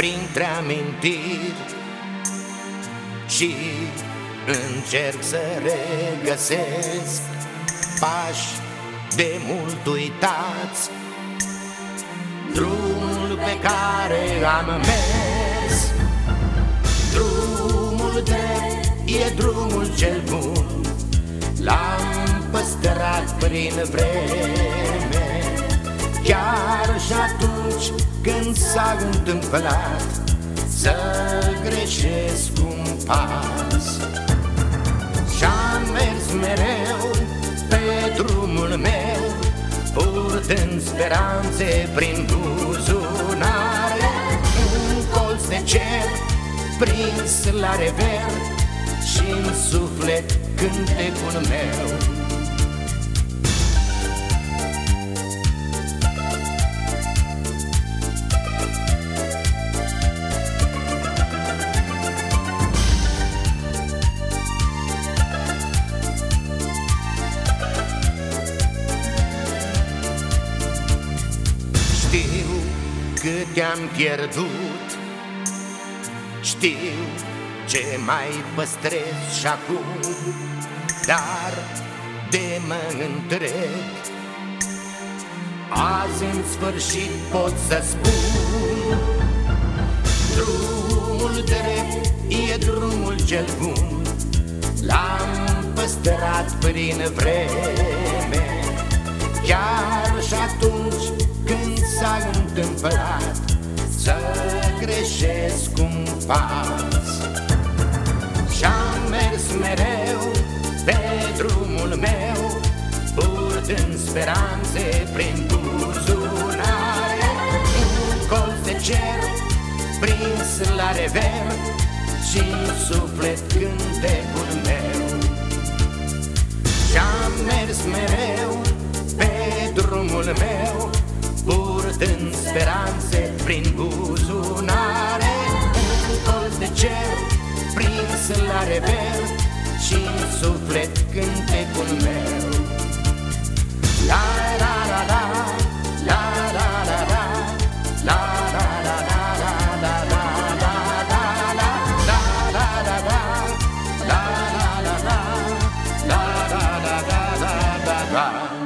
printre amintiri Și încerc să regăsesc Pași de mult uitați. Drumul pe care am mers Drumul drept e drumul cel bun. L-am păstrat prin vreme s-a întâmplat Să greșesc un pas. Și-am mers mereu pe drumul meu Purtând speranțe prin buzunare. Un colț de cer prins la rever și în suflet cântecul meu Știu cât te-am pierdut. Știu ce mai păstrez și acum. Dar de mă întreg Azi în sfârșit pot să spun Drumul drept e drumul cel bun. L-am păstrat prin vreme Chiar și atunci când s-a întâmplat Să greșesc un pas. Și-am mers mereu pe drumul meu Purtând speranțe prin buzunare. Un colț de cer prins la rever și în suflet cântecul meu. Și-am mers mereu pe drumul meu Purtând speranțe prin buzunare Un colț de cer prins la rever și în suflet cântecul meu La la la la La la la la La la la la la la la la la la La la la la La la la la La la la la la la la